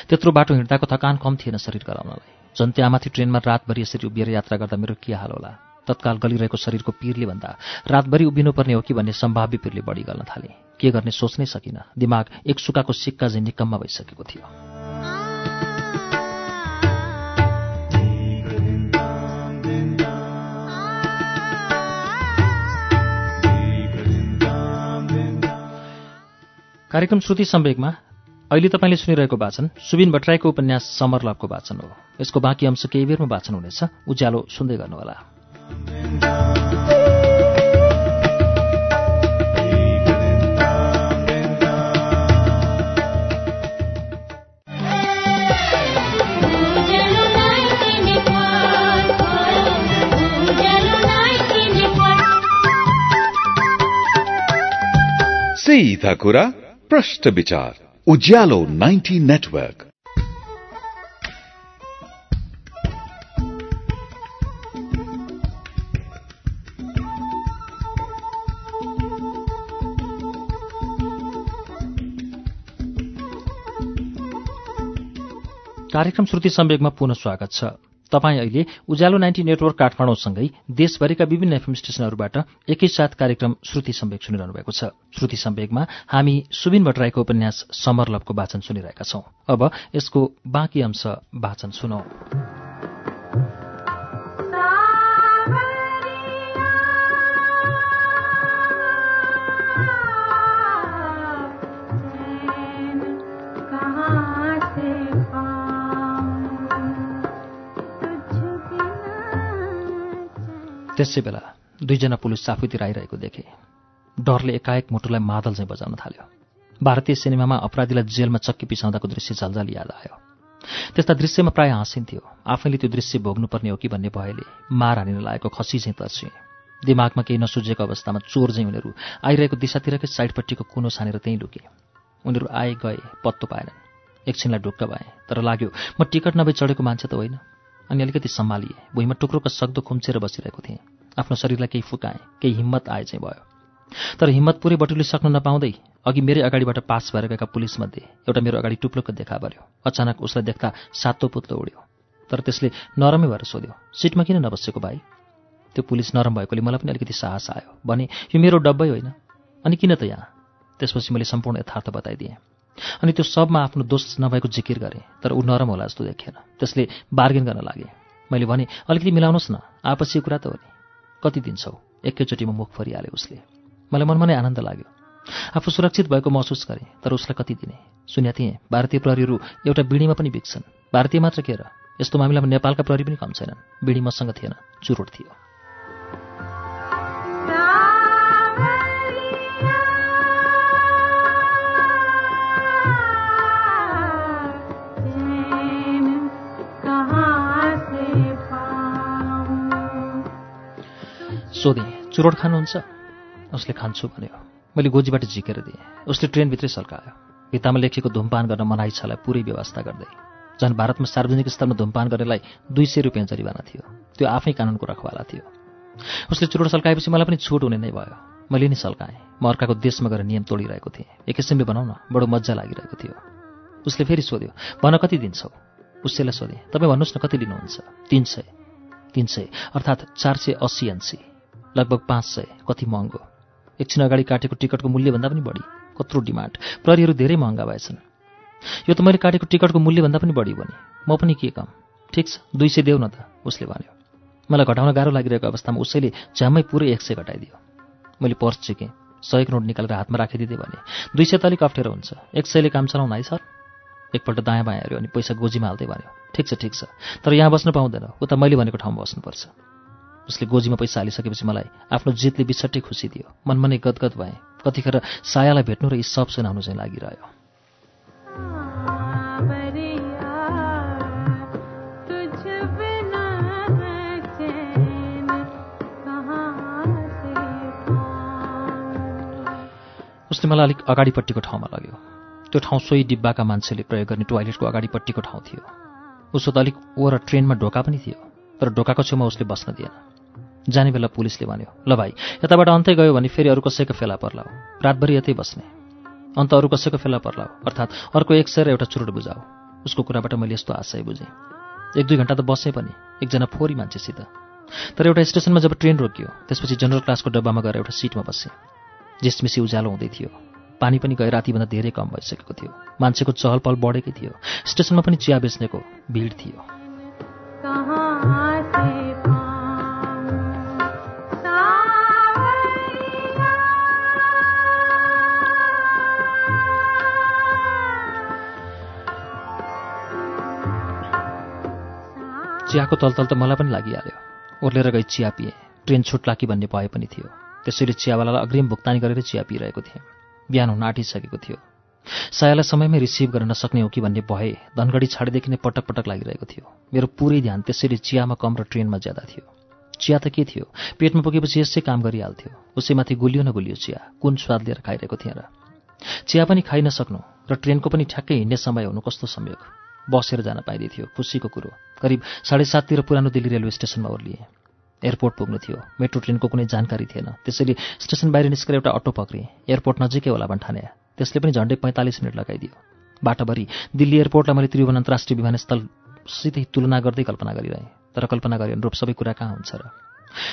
त्यत्रो बाटो हिँड्दाको थकान कम थिएन शरीर गराउनलाई झन् त्यहाँमाथि ट्रेनमा रातभरि यसरी उभिएर यात्रा गर्दा मेरो के हाल होला? तत्काल गलिरहेको शरीरको पिरले भन्दा रातभरि उभिनुपर्ने हो कि भन्ने सम्भाव्य पिरले बढी गर्न थाले। के गर्ने सोच्नै सकिनँ। दिमाग एक सुकाको सिक्का झै निकम्मा भइसकेको थियो। कार्यक्रम श्रुति सम्वेकमा अहिले तपाईँले सुनिरहेको वाचन सुबिन भट्टराईको उपन्यास समरलभको वाचन हो। यसको बाँकी अंश केही बेरमा वाचन हुनेछ। उज्यालो सुन्दै गर्नुहोला। सीधा कुरा प्रश्न विचार उज्यालो 90 नेटवर्क। कार्यक्रम श्रुति सम्वेकमा पुनः स्वागत छ। तपाईँ अहिले उज्यालो नाइन्टी नेटवर्क काठमाडौँसँगै देशभरिका विभिन्न एफएम स्टेशनहरूबाट एकैसाथ कार्यक्रम श्रुति सम्वेक सुनिरहनु भएको छ। श्रुति सम्वेकमा हामी सुबिन भट्टराईको उपन्यास समरलभको वाचन सुनिरहेका छौं। अब यसको बाँकी अंश वाचन सुनौ। त्यसै बेला दुईजना पुलिस आफूतिर आइरहेको देखे। डरले एकाएक मुटुलाई मादल चाहिँ बजाउन थाल्यो। भारतीय सिनेमामा अपराधीलाई जेलमा चक्की पिसाउँदाको दृश्य झलझल याद आयो। त्यस्ता दृश्यमा प्राय हाँसिन्थ्यो आफैले त्यो दृश्य भोग्नुपर्ने हो कि भन्ने भयले मार हानिन लागेको खसी चाहिँ तर्सिए। दिमागमा केही नसुझेको अवस्थामा चोर चाहिँ उनीहरू आइरहेको दिशातिरकै साइडपट्टिको कुनो छानेर त्यहीँ लुके। उनीहरू आए गए पत्तो पाएनन्। एकछिनलाई ढुक्क भए तर लाग्यो म टिकट नभई चढेको मान्छे त होइन। अनि अलिकति सम्हालिए। भुइँमा टुक्रोको सक्दो खुम्चेर बसिरहेको थिएँ। आफ्नो शरीरलाई केही फुकाएँ केही हिम्मत आए चाहिँ भयो। तर हिम्मत पुरै बटुलिसक्न नपाउँदै अघि मेरै अगाडिबाट पास भएर गएका पुलिसमध्ये एउटा मेरो अगाडि टुप्लोको देखा पर्यो अचानक उसलाई देख्दा सातो पुत्लो उड्यो। तर त्यसले नरमै भएर सोध्यो सिटमा किन नबसेको भाइ? त्यो पुलिस नरम भएकोले मलाई पनि अलिकति साहस आयो। भने यो मेरो डब्बै होइन। अनि किन त यहाँ? त्यसपछि मैले सम्पूर्ण यथार्थ बताइदिएँ। अनि त्यो सबमा आफ्नो दोष नभएको जिकिर गरेँ तर ऊ नरम होला जस्तो देखिएन त्यसले बार्गेन गर्न लागे। मैले भने अलिकति मिलाउनुहोस् न आपसी कुरा त हो नि। कति दिन्छौ एकैचोटिमा मुख फरिहाल्यो उसले। मलाई मनमा नै आनन्द लाग्यो। आफू सुरक्षित भएको महसुस गरेँ तर उसलाई कति दिने? सुनेको थिएँ भारतीय प्रहरीहरू एउटा बिडीमा पनि बिक्छन् भारतीय मात्र के र? यस्तो मामिलामा नेपालका प्रहरी पनि कम छैनन्। बिडी मसँग थिएन। चुरोट थियो। चुरोट खानुहुन्छ? उसले खान्छु भन्यो। मैले गोजीबाट झिकेर दिएँ। उसले ट्रेनभित्रै सल्कायो। भित्तामा लेखिएको धुमपान गर्न मनाइ छलाई पुरै व्यवस्था गर्दै। झन् भारतमा सार्वजनिक स्थलमा धुमपान गर्नेलाई दुई सय रुपियाँ जरिवाना थियो। त्यो आफै कानुनको रखवाला थियो। उसले चुरोट सल्काएपछि मलाई पनि छुट हुने नै भयो। मैले नि सल्काएँ। म अर्काको देशमा गएर नियम तोडिरहेको थिएँ। एक किसिमले भनौँ न बडो मजा लागिरहेको थियो। उसले फेरि सोध्यो भन कति दिन्छौ? उसैलाई सोधेँ तपाईँ भन्नुहोस् न कति लिनुहुन्छ? तिन सय। तिन सय। अर्थात् चार सय अस्सी एनसी लगभग पाँच सय कति महँगो। एकछिन अगाडि काटेको टिकटको मूल्यभन्दा पनि बढी कत्रो डिमान्ड। प्रहरीहरू धेरै महँगा भएछन्। यो त मैले काटेको टिकटको मूल्यभन्दा पनि बढी भने म पनि के कम? ठिक छ दुई सय देऊ न त उसले भन्यो। मलाई घटाउन गाह्रो लागिरहेको अवस्थामा उसैले झ्याम्मै पुरै एक सय घटाइदियो। मैले पर्स चेकेँ सयक नोट निकालेर हातमा राखिदिँदै भने दुई सय त अलिक अप्ठ्यारो हुन्छ। एक सयले काम चलाउन है सर? एकपल्ट दायाँ बायाँ हेऱ्यो अनि पैसा गोजीमा हाल्दै भन्यो। ठिक छ ठिक छ तर यहाँ बस्न पाउँदैन। उता मैले भनेको ठाउँमा बस्नुपर्छ। उसले गोजीमा पैसा हालिसकेपछि मलाई आफ्नो जितले बिछट्टै खुसी दियो। मनमा नै गदगद भएँ। कतिखेर सायालाई भेट्नु र यी सब सुनाउनु चाहिँ लागिरह्यो। उसले मलाई अलिक अगाडिपट्टिको ठाउँमा लग्यो। त्यो ठाउँ सोही डिब्बाका मान्छेले प्रयोग गर्ने टोयलेटको अगाडिपट्टिको ठाउँ थियो। उसो त अलिक ओर ट्रेनमा ढोका पनि थियो तर ढोकाको छेउमा उसले बस्न दिएन। जाने बेला पुलिसले भन्यो ल भाइ यताबाट अन्तै गयो भने फेरि अरू कसैको फेला पर्लाऊ रातभरि यतै बस्ने। अन्त अरू कसैको फेला पर्लाऊ अर्थात् अर्को एक सय र एउटा चुरोट बुझाऊ उसको कुराबाट मैले यस्तो आशय बुझेँ। एक दुई घन्टा त बसेँ पनि एकजना फोरी मान्छेसित। तर एउटा स्टेसनमा जब ट्रेन रोकियो त्यसपछि जनरल क्लासको डब्बामा गएर एउटा सिटमा बसेँ। झिसमिसी उज्यालो हुँदै थियो। पानी पनि गए रातिभन्दा धेरै कम भइसकेको थियो। मान्छेको चहल पहल बढेकै थियो। स्टेसनमा पनि चिया बेच्नेको भिड थियो। चियाको तलतल त मलाई पनि लागिहाल्यो। ओर्लेर गई चिया पिएँ। ट्रेन छुट्ला कि भन्ने भए पनि थियो। त्यसैले चियावालालाई अग्रिम भुक्तानी गरेर चिया पिइरहेको थिएँ। बिहान हुन आँटिसकेको थियो। सायालाई समयमै रिसिभ गर्न नसक्ने हो कि भन्ने भए धनगढी छाडेदेखि नै पटक पटक लागिरहेको थियो। मेरो पुरै ध्यान त्यसरी चियामा कम र ट्रेनमा ज्यादा थियो। चिया त के थियो? पेटमा पुगेपछि यसै काम गरिहाल्थ्यो। उसैमाथि गुलियो न गुलियो चिया। कुन स्वाद लिएर खाइरहेको थिएँ र? चिया पनि खाइ नसक्नु र ट्रेनको पनि ठ्याक्कै हिँड्ने समय हुनु कस्तो संयोग? बसेर जान पाइँदै थियो। खुसीको कुरो करिब साढे साततिर पुरानो दिल्ली रेलवे स्टेसनमा ओर्लिएँ। एयरपोर्ट पुग्नु थियो। मेट्रो ट्रेनको कुनै जानकारी थिएन। त्यसैले स्टेसन बाहिर निस्केर एउटा अटो पक्रिएँ। एयरपोर्ट नजिकै होला भन्ठाने त्यसले पनि झन्डै पैँतालिस मिनट लगाइदियो। बाटोभरि दिल्ली एयरपोर्टलाई मैले त्रिभुवन अन्तर्राष्ट्रिय विमानस्थलसितै तुलना गर्दै कल्पना गरिरहेँ। तर कल्पना गरे अनुरूप सबै कुरा कहाँ हुन्छ र?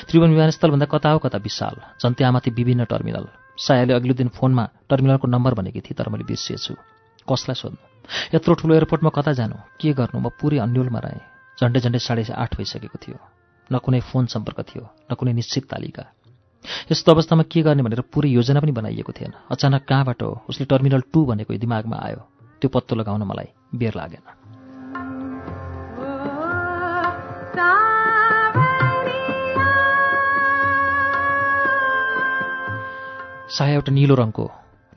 त्रिभुवन विमानस्थलभन्दा कता हो कता विशाल? झन् त्यहाँमाथि विभिन्न टर्मिनल। सायाले अघिल्लो दिन फोनमा टर्मिनलको नम्बर भनेकी थिए तर मैले बिर्सिएछु। कसलाई सोध्नु? यत्रो ठुलो एयरपोर्टमा कता जानु? के गर्नु? म पुरै अन्यलमा रहेँ। झन्डै झन्डै साढे आठ भइसकेको थियो। न कुनै फोन सम्पर्क थियो न कुनै निश्चित तालिका। यस्तो अवस्थामा के गर्ने भनेर पुरै योजना पनि बनाइएको थिएन। अचानक कहाँबाट उसले टर्मिनल टू भनेको दिमागमा आयो। त्यो पत्तो लगाउन मलाई बेर लागेन। ओ सावरिया साया एउटा निलो रङको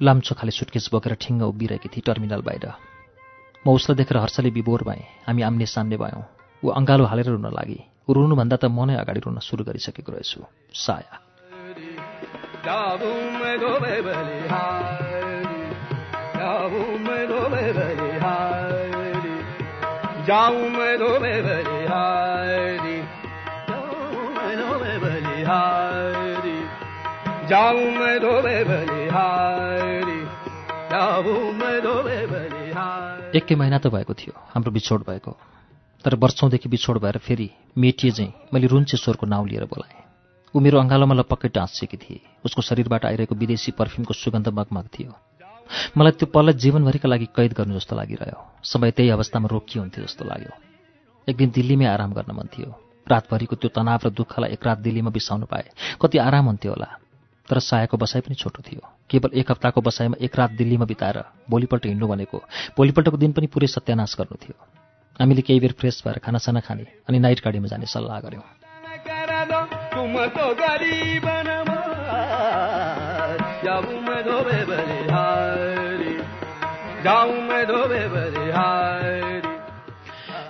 लाम्चो खाले सुटकेस बोकेर ठिङ्ग उभिरहेकी थिए टर्मिनल बाहिर। म उसलाई देखेर हर्षले विभोर भएँ। हामी आम्ने सामने भयौँ। ऊ अँगालो हालेर रुन लागि। ऊ रुनुभन्दा त म नै अगाडि रुन सुरु गरिसकेको रहेछु। साया। एकै महिना त भएको थियो हाम्रो बिछोड भएको। तर वर्षौँदेखि बिछोड भएर फेरि मेटिए चाहिँ मैले रुन्चे स्वरको नाउँ लिएर बोलाएँ। ऊ मेरो अँगालोमा लपक्कै टाँसिएकी थिए। उसको शरीरबाट आइरहेको विदेशी पर्फ्युमको सुगन्ध मगमग थियो। मलाई त्यो पललाई जीवनभरिका लागि कैद गर्नु जस्तो लागिरह्यो। समय त्यही अवस्थामा रोकियो हुन्थ्यो जस्तो लाग्यो। एक दिन दिल्लीमै आराम गर्न मन थियो। रातभरिको त्यो तनाव र दुःखलाई एक रात दिल्लीमा बिसाउनु पाए। कति आराम हुन्थ्यो होला। तर सायाको बसाइ पनि छोटो थियो। केवल एक हप्ताको बसाइमा एक रात दिल्लीमा बिताएर भोलिपल्ट हिँड्नु भनेको भोलिपल्टको दिन पनि पुरै सत्यानाश गर्नु थियो। हामीले केही बेर फ्रेस भएर खानासाना खाने अनि नाइट गाडीमा जाने सल्लाह गऱ्यौँ।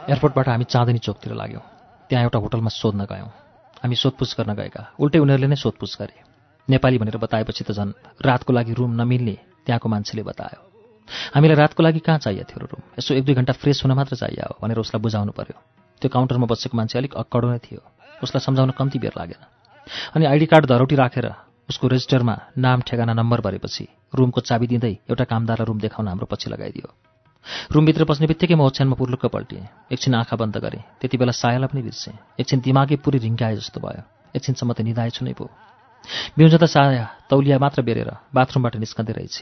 एयरपोर्टबाट हामी चाँदनी चोकतिर लाग्यौँ। त्यहाँ एउटा होटलमा सोध्न गयौँ। हामी सोधपुछ गर्न गएका। उल्टै उनीहरूले नै सोधपुछ गरे। नेपाली भनेर बताएपछि त झन् रातको लागि रुम नमिल्ने त्यहाँको मान्छेले बतायो। हामीलाई रातको लागि कहाँ चाहिएको थियो रुम यसो एक दुई घन्टा फ्रेस हुन मात्र चाहियो भनेर उसलाई बुझाउनु पर्यो। त्यो काउन्टरमा बसेको मान्छे अलिक अक्कडो नै थियो। उसलाई सम्झाउन कम्ती बेर लागेन। अनि आइडी कार्ड धरौटी राखेर उसको रेजिस्टरमा नाम ठेगाना नम्बर भरेपछि रुमको चाबी दिँदै एउटा कामदारलाई रुम देखाउन हाम्रो पछि लगाइदियो। रुमभित्र पस्ने बित्तिकै म ओछ्यानमा पुर्लुक्क पल्टिएँ एकछिन आँखा बन्द गरेँ। त्यति बेला सायालाई पनि बिर्सेँ। एकछिन दिमागै पुरै रिङ्गाए जस्तो भयो। एकछिनसम्म त निधाएछु नै पो। बिउँझ त साया तौलिया मात्र बेरेर बाथरुमबाट निस्कँदै रहेछ।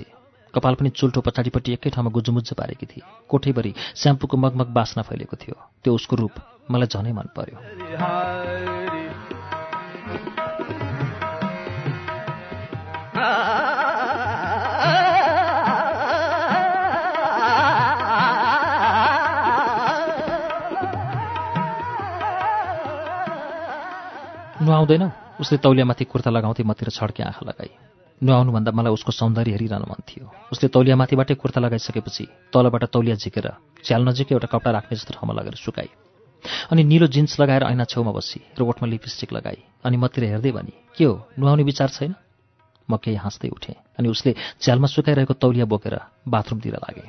कपाल पनि चुल्ठो पछाडिपट्टि एकै ठाउँमा गुजुमुज पारेकी थिए। कोठैभरि स्याम्पूको मगमग बास्ना फैलेको थियो। त्यो उसको रूप मलाई झनै मन पर्यो। नुहाउँदैनौ? उसले तौलियामाथि कुर्ता लगाउँदै मतिर छड्के आँखा लगाई नुहाउनुभन्दा मलाई उसको सौन्दर्य हेरिरहनु मन थियो। उसले तौलियामाथिबाटै कुर्ता लगाइसकेपछि तलबाट तौलिया झिकेर च्याल नजिकै एउटा कपडा राख्ने जस्तो ठाउँमा लगेर सुकाई अनि निलो जिन्स लगाएर ऐना छेउमा बसी र ओठमा लिपस्टिक लगाई अनि मतिर हेर्दै भनी के हो नुहाउने विचार छैन? म केही हाँस्दै उठेँ। अनि उसले च्यालमा सुकाइरहेको तौलिया बोकेर बाथरुमतिर लागे।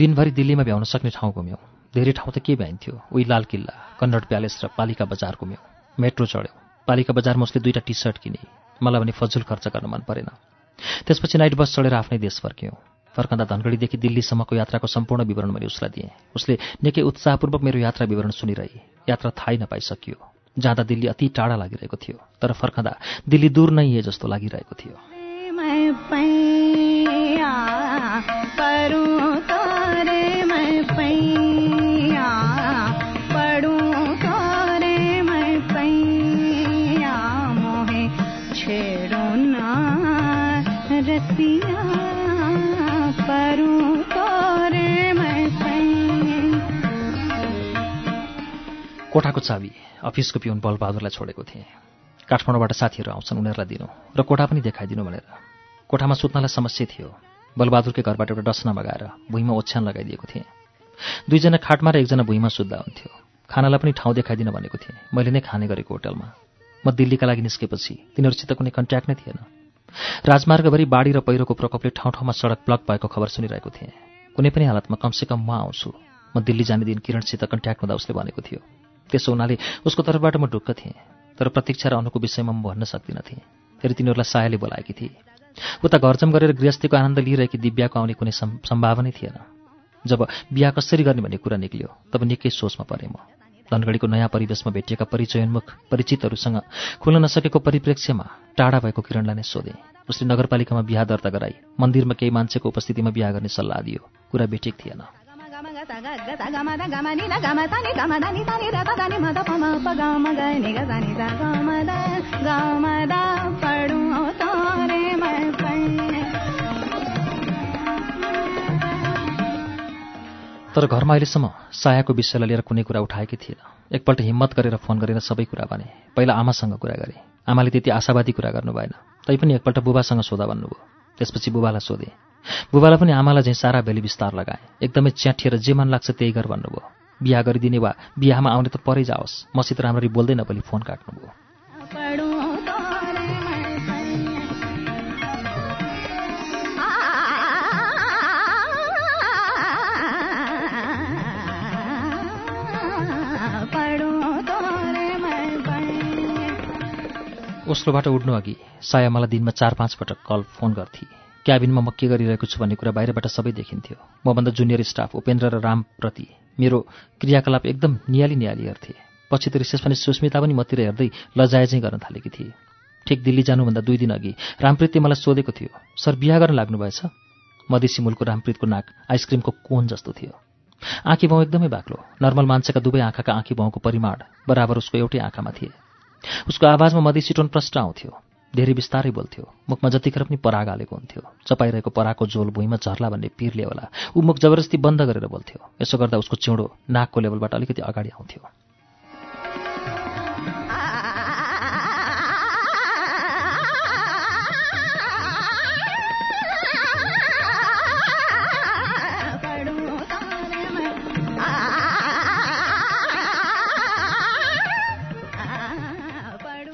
दिनभरि दिल्लीमा भ्याउन सक्ने ठाउँ घुम्यौँ धेरै ठाउँ त के भ्याइन्थ्यो? उही लाल किल्ला कन्नड प्यालेस र पालिका बजार घुम्यौँ मेट्रो चढ्यौँ। पालिका बजारमा उसले दुईवटा टी सर्ट किने। मलाई भने फजुल खर्च गर्न मन परेन। त्यसपछि नाइट बस चढेर आफ्नै देश फर्क्यौँ। फर्कँदा धनगढीदेखि दिल्लीसम्मको यात्राको सम्पूर्ण विवरण मैले उसलाई दिएँ। उसले निकै उत्साहपूर्वक मेरो यात्रा विवरण सुनिरहे। यात्रा थाहै नपाइसकियो। जाँदा दिल्ली अति टाढा लागिरहेको थियो तर फर्कँदा दिल्ली दूर नै जस्तो लागिरहेको थियो। कोठाको चाबी अफिसको पिउन बलबहादुरलाई छोडेको थिएँ। काठमाडौँबाट साथीहरू आउँछन् उनीहरूलाई दिनु र कोठा पनि देखाइदिनु भनेर। कोठामा सुत्नलाई समस्या थियो। बलबहादुरकै घरबाट एउटा डसना मगाएर भुइँमा ओछ्यान लगाइदिएको थिएँ। दुईजना खाटमा र एकजना भुइँमा सुत्दा हुन्थ्यो। खानालाई पनि ठाउँ देखाइदिन भनेको थिएँ। मैले नै खाने गरेको होटलमा। म दिल्लीका लागि निस्केपछि तिनीहरूसित कुनै कन्ट्याक्ट नै थिएन। राजमार्गभरि बाढी र पहिरोको प्रकोपले ठाउँ ठाउँमा सडक ब्लक भएको खबर सुनिरहेको थिएँ। कुनै पनि हालतमा कमसेकम म आउँछु। म दिल्ली जाने दिन किरणसित कन्ट्याक्ट हुँदा उसले भनेको थियो। त्यसो हुनाले उसको तर्फबाट म ढुक्क थिएँ तर प्रतीक्षा र अनुको विषयमा म भन्न सक्दिनँ थिएँ। फेरि तिनीहरूलाई सायाले बोलाएकी थिए। उता घरजम गरेर गृहस्थीको आनन्द लिइरहेकी दिव्याको आउने कुनै सम्- सम्भावनै थिएन। जब बिहा कसरी गर्ने भन्ने कुरा निक्ल्यो तब निकै सोचमा परेँ म। धनगढीको नयाँ परिवेशमा भेटिएका परिचयोन्मुख परिचितहरूसँग खुल्न नसकेको परिप्रेक्ष्यमा टाढा भएको किरणलाई नै सोधेँ। उसले नगरपालिकामा बिहा दर्ता गराई मन्दिरमा केही मान्छेको उपस्थितिमा बिहा गर्ने सल्लाह दियो। कुरा बेठिक थिएन। तर घरमा अहिलेसम्म सायाको विषयलाई लिएर कुनै कुरा उठाएकी थिएन। एकपल्ट हिम्मत गरेर फोन गरेर सबै कुरा भने। पहिला आमासँग कुरा गरेँ। आमाले त्यति आशावादी कुरा गर्नु भएन। तैपनि एकपल्ट बुबासँग सोधा भन्नुभयो। त्यसपछि बुबालाई सोधेँ। बुबालाई पनि आमालाई चाहिँ सारा भेली विस्तार लगाएँ। एकदमै च्याठिएर जे मन लाग्छ त्यही गर भन्नुभयो। बिहा गरिदिने वा बिहामा आउने त परै जाओस्। मसित राम्ररी बोल्दै नबोली फोन काट्नुभयो। ओस्लोबाट उड्नु अघि साया मलाई दिनमा चार पाँच पटक कल फोन गर्थे। क्याबिनमा म के गरिरहेको छु भन्ने कुरा बाहिरबाट सबै देखिन्थ्यो। मभन्दा जुनियर स्टाफ उपेन्द्र र रामप्रति मेरो क्रियाकलाप एकदम नियाली नियाली हेर्थे। पछि त रिसेप्सनिस्ट सुस्मिता पनि मतिर हेर्दै लजायजै गर्न थालेकी थिए। ठिक दिल्ली जानुभन्दा दुई दिन अघि रामप्रीतले मलाई सोधेको थियो सर बिहा गर्न लाग्नुभएछ? मधेसी मुलको रामप्रीतको नाक आइसक्रिमको कोन जस्तो थियो। आँखी भाउ एकदमै बाक्लो नर्मल मान्छेका दुवै आँखाका आँखी भाउको परिमाण बराबर उसको एउटै आँखामा थिए। उसको आवाजमा मधेसी टोन प्रष्ट आउँथ्यो। धेरै बिस्तारै बोल्थ्यो। मुखमा जतिखेर पनि पराग हालेको हुन्थ्यो। चपाइरहेको पराको झोल भुइँमा झर्ला भन्ने पिरले होला। ऊ मुख जबरजस्ती बन्द गरेर बोल्थ्यो। यसो गर्दा उसको चिउँडो नाकको लेभलबाट अलिकति अगाडि आउँथ्यो।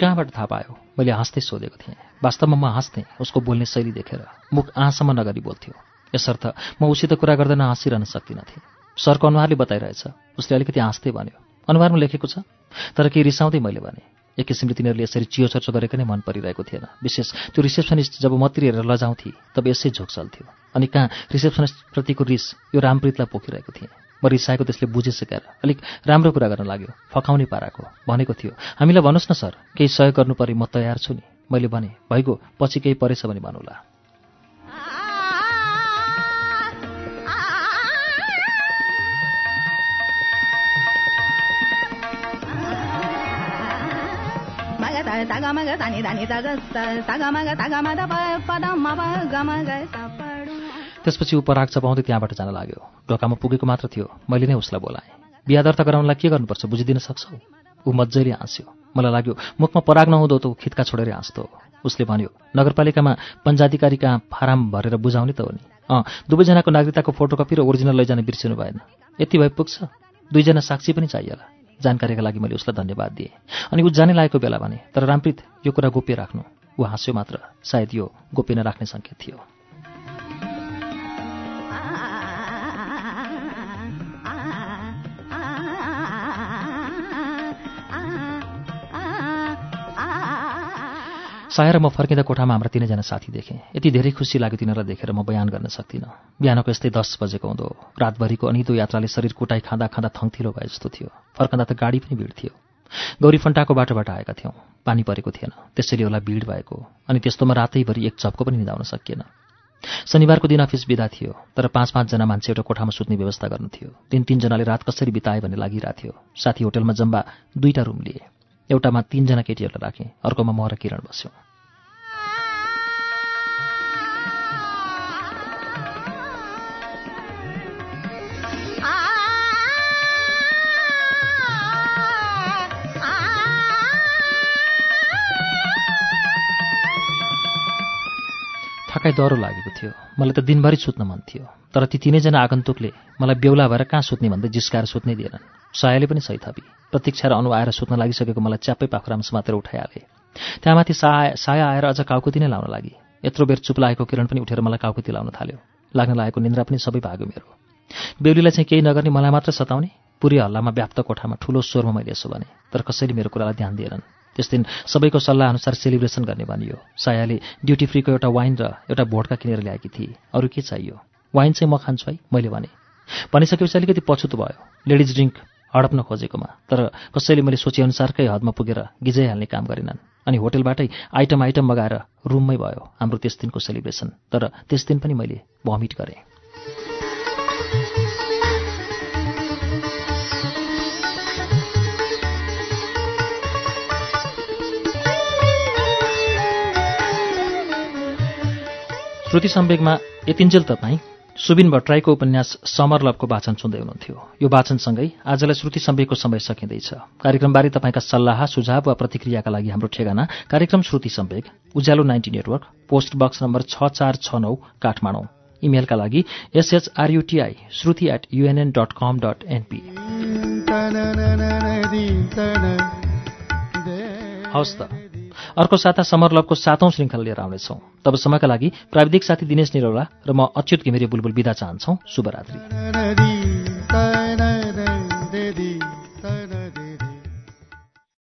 कहाँबाट थाहा पायो? मैले हाँस्दै सोधेको थिएँ। वास्तवमा म हाँस्थेँ उसको बोल्ने शैली देखेर। मुख आँसम्म नगरी बोल्थ्यो। यसर्थ म उसित कुरा गर्दैन हाँसिरहन सक्दिनँ थिएँ। सरको अनुहारले बताइरहेछ। उसले अलिकति हाँस्दै भन्यो अनुहारमा लेखेको छ? तर केही रिसाउँदै मैले भने एक किसिमले तिनीहरूले यसरी चियो चर्चो गरेको नै मन परिरहेको थिएन। विशेष त्यो रिसेप्सनिस्ट जब मतिर हेरेर लजाउँथे तब यसै झोक चल्थ्यो। अनि कहाँ रिसेप्सनिस्टप्रतिको रिस यो रामप्रीतलाई पोखिरहेको थिएँ। म रिसाएको त्यसले बुझिसकेर अलिक राम्रो कुरा गर्न लाग्यो। फकाउने पाराको भनेको थियो। हामीलाई भन्नुहोस् न सर केही सहयोग गर्नु परे म तयार छु नि। मैले भने भइगयो पछि केही परेछ भने भन्नुला त्यसपछि ऊ पराग चपाउँदै त्यहाँबाट जान लाग्यो। ढोकामा पुगेको मात्र थियो। मैले नै उसलाई बोलाएँ। बिहा दर्ता गराउनलाई के गर्नुपर्छ बुझिदिन सक्छौ? ऊ मजाले हाँस्यो। मलाई लाग्यो मुखमा पराग नहुँदो त ऊ खितका छोडेर हाँस्दो। उसले भन्यो नगरपालिकामा पञ्चाधिकारी कहाँ फारम भरेर बुझाउने त हो नि? अँ दुवैजनाको नागरिकताको फोटोकपी र ओरिजिनल लैजान बिर्सिनु भएन। यति भए पुग्छ। दुईजना साक्षी पनि चाहिएला। जानकारीका लागि मैले उसलाई धन्यवाद दिएँ। अनि ऊ जाने लागेको बेला भने तर रामप्रीत यो कुरा गोप्य राख्नु। ऊ हाँस्यो मात्र। सायद यो गोप्य नराख्ने सङ्केत थियो। सायर म फर्किँदा कोठामा हाम्रा तिनैजना साथी देखेँ। यति धेरै खुसी लाग्यो तिनीहरूलाई देखेर म बयान गर्न सक्दिनँ। बिहानको यस्तै दस बजेको हुँदो। रातभरिको अनिदो यात्राले शरीर कुटाइ खाँदा खाँदा थङ्थिलो भए जस्तो थियो। फर्कँदा त गाडी पनि भिड थियो। गौरी फन्टाको बाटोबाट आएका थियौँ। पानी परेको थिएन। त्यसैले होला भिड भएको। अनि त्यस्तोमा रातैभरि एक चपको पनि निधाउन सकिएन। शनिबारको दिन अफिस बिदा थियो। तर पाँच पाँचजना मान्छे एउटा कोठामा सुत्ने व्यवस्था गर्नु थियो। तिन तिनजनाले रात कसरी बिताए भन्ने लागिरहेको थियो। साथी होटलमा जम्बा दुईवटा रुम लिए। एउटामा तिनजना केटीहरूलाई राखेँ। अर्कोमा म र किरण बस्यौँ। थकाइ डह्रो लागेको थियो। मलाई त दिनभरि सुत्न मन थियो। तर ती तिनैजना आगन्तुकले मलाई बेहुला भएर कहाँ सुत्ने भन्दै जिस्काएर सुत्नै दिएनन्। सायाले पनि सही थपी प्रतीक्षा र अनु आएर सुत्न लागिसकेको मलाई च्याप्पै पाखुरामा समातेर उठाइहाले। त्यहाँमाथि साया साया आएर अझ काउकुती नै लाउन लागि। यत्रो बेर चुप लागेको किरण पनि उठेर मलाई काउकुती लाउन थाल्यो। लाग्न लागेको निन्द्रा पनि सबै भाग्यो मेरो। बेहुलीलाई चाहिँ केही नगर्ने मलाई मात्र सताउने? पुरै हल्लामा व्याप्त कोठामा ठुलो स्वरमा मैले यसो भने। तर कसैले मेरो कुरालाई ध्यान दिएनन्। त्यस दिन सबैको सल्लाह अनुसार सेलिब्रेसन गर्ने भनियो। सायाले ड्युटी फ्रीको एउटा वाइन र एउटा भोटका किनेर ल्याएकी थिए अरू के चाहियो? वाइन चाहिँ म खान्छु है मैले भने। भनिसकेपछि अलिकति पछुतो भयो। लेडिज ड्रिङ्क हडप्न खोजेकोमा। तर कसैले मैले सोचेअनुसारकै हदमा पुगेर गिजाइहाल्ने काम गरेनन्। अनि होटेलबाटै आइटम आइटम मगाएर रुममै भयो हाम्रो त्यस दिनको सेलिब्रेसन तर त्यस दिन पनि मैले भमिट गरेँ। श्रुति सम्वेगमा यतिन्जेल तपाईँ सुबिन भट्टराईको उपन्यास समर लभको वाचन सुन्दै हुनुहुन्थ्यो। यो वाचनसँगै आजलाई श्रुति सम्वेकको समय सकिँदैछ। कार्यक्रमबारे तपाईँका सल्लाह सुझाव वा प्रतिक्रियाका लागि हाम्रो ठेगाना कार्यक्रम Shruti Sambeg Ujyaalo ninety network post box number छ चार छ नौ काठमाडौँ। इमेलका लागि S H R U T I Shruti at UNN dot com dot NP हवस् त। अर्को साता समर लभको सातौं श्रृङ्खला लिएर आउनेछौँ। तबसम्मका लागि प्राविधिक साथी दिनेश निरौला र म अच्युत घिमिरे बुलबुल बिदा चाहन्छौ। शुभरात्रि।